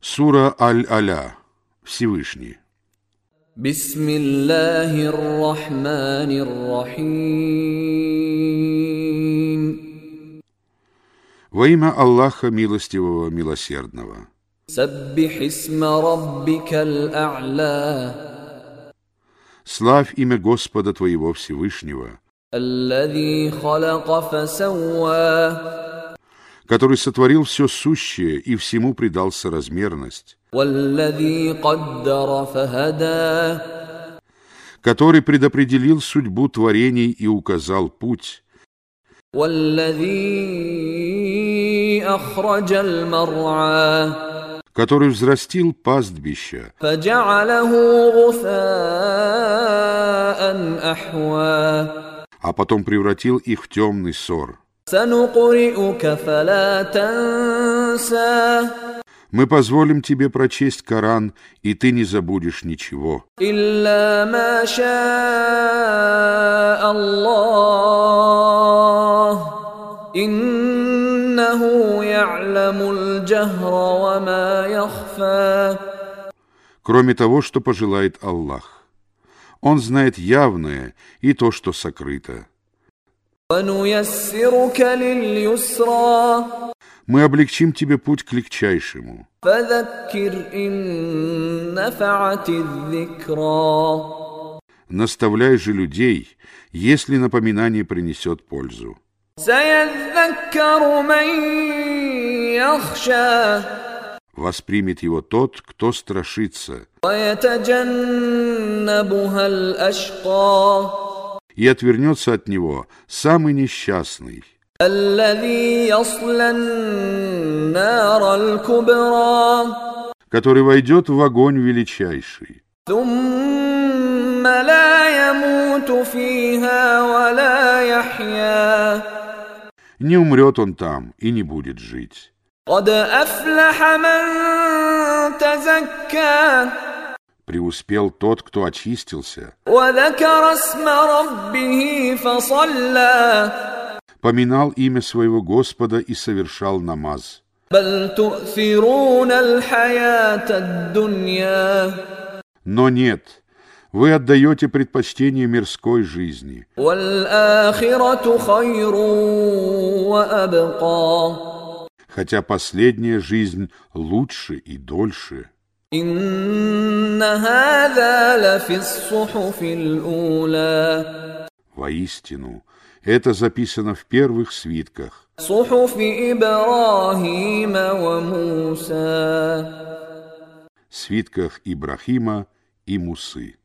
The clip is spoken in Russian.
Сура Аль-Аля. Всевышний. بسم الله الرحمن الرحيم Во имя Аллаха Милостивого, Милосердного. سبح اسم ربك الأعلى Славь имя Господа Твоего Всевышнего, الذي خلق فسوى который сотворил все сущее и всему придал соразмерность, который предопределил судьбу творений и указал путь, который взрастил пастбище, а потом превратил их в темный сор. Мы позволим тебе прочесть Коран, и ты не забудешь ничего. Кроме того, что пожелает Аллах. Он знает явное и то, что сокрыто. Мы облегчим тебе путь к легчайшему. Наставляй же людей, если напоминание принесет пользу. Воспримет его тот, кто страшится и отвернется от него самый несчастный, الذي يصلى النار الكبرى который войдет в огонь величайший, ثم لا يموت فيها ولا يحيا не умрет он там и не будет жить. قد أفلح من تزكى преуспел тот, кто очистился. Поминал имя своего Господа и совершал намаз. Но нет, вы отдаете предпочтение мирской жизни. Хотя последняя жизнь лучше и дольше. Воистину, это записано в первых свитках. Свитках Ибрахима и Мусы.